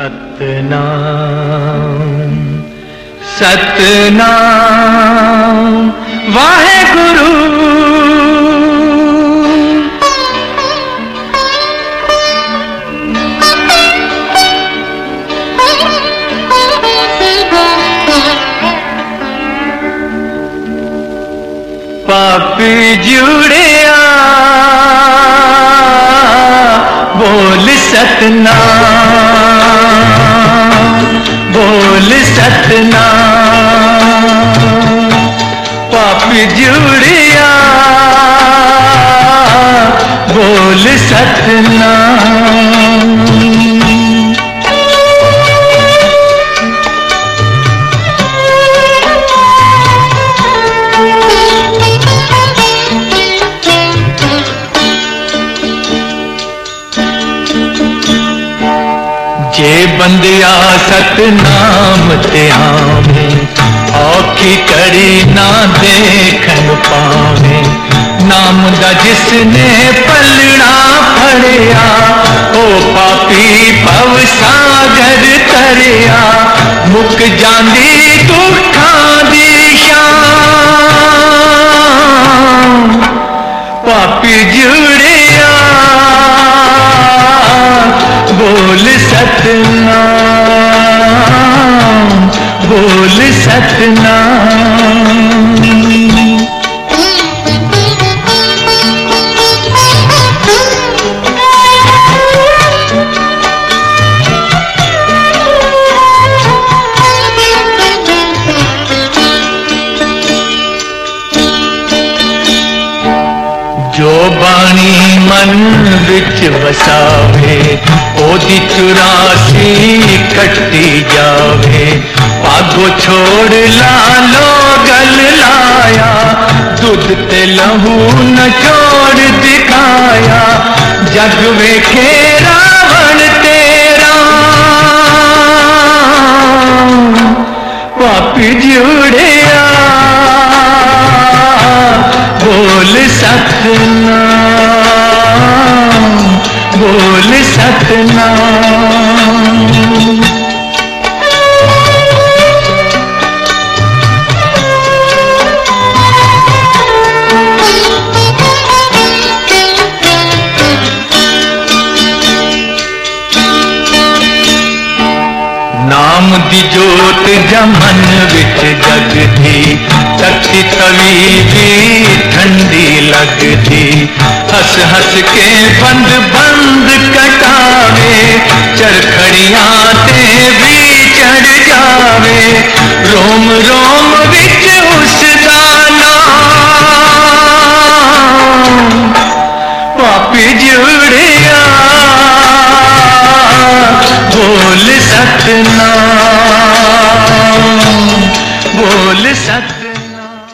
सतनाम सतनाम वाहे गुरु पापी जुड़िया सतनाम पापी जुड़िया बोल सतनाम जे बंदिया सतनाम ते आवे, औखी कड़ी ना देखन पावे। नाम दा जिसने पलना फड़िया, ओ पापी भव सागर तरिया। मुक जांदी दुख जो बाणी मन विच वसावे ओदी चुरासी कट्टी जावे। पागो छोड़ लालो गल लाया, दूध ते लहू न छोड़ दिखाया, जग वेखे रावण तेरा। पापी जुड़िया ਦੀ ਜੋਤ ਜਮਨ ਵਿੱਚ ਜਗਦੀ ਤਖਤੀ ਤਵੀ ਵੀ ਠੰਡੀ ਲੱਗਦੀ ਹੱਸ ਹੱਸ ਕੇ ਬੰਦ ਬੰਦ ਕਟਾਵੇ ਚਰਖੜੀਆਂ ਤੇ ਵੀ ਚੜ ਜਾਵੇ ਰੋਮ ਰੋਮ बोल सतना बोल सत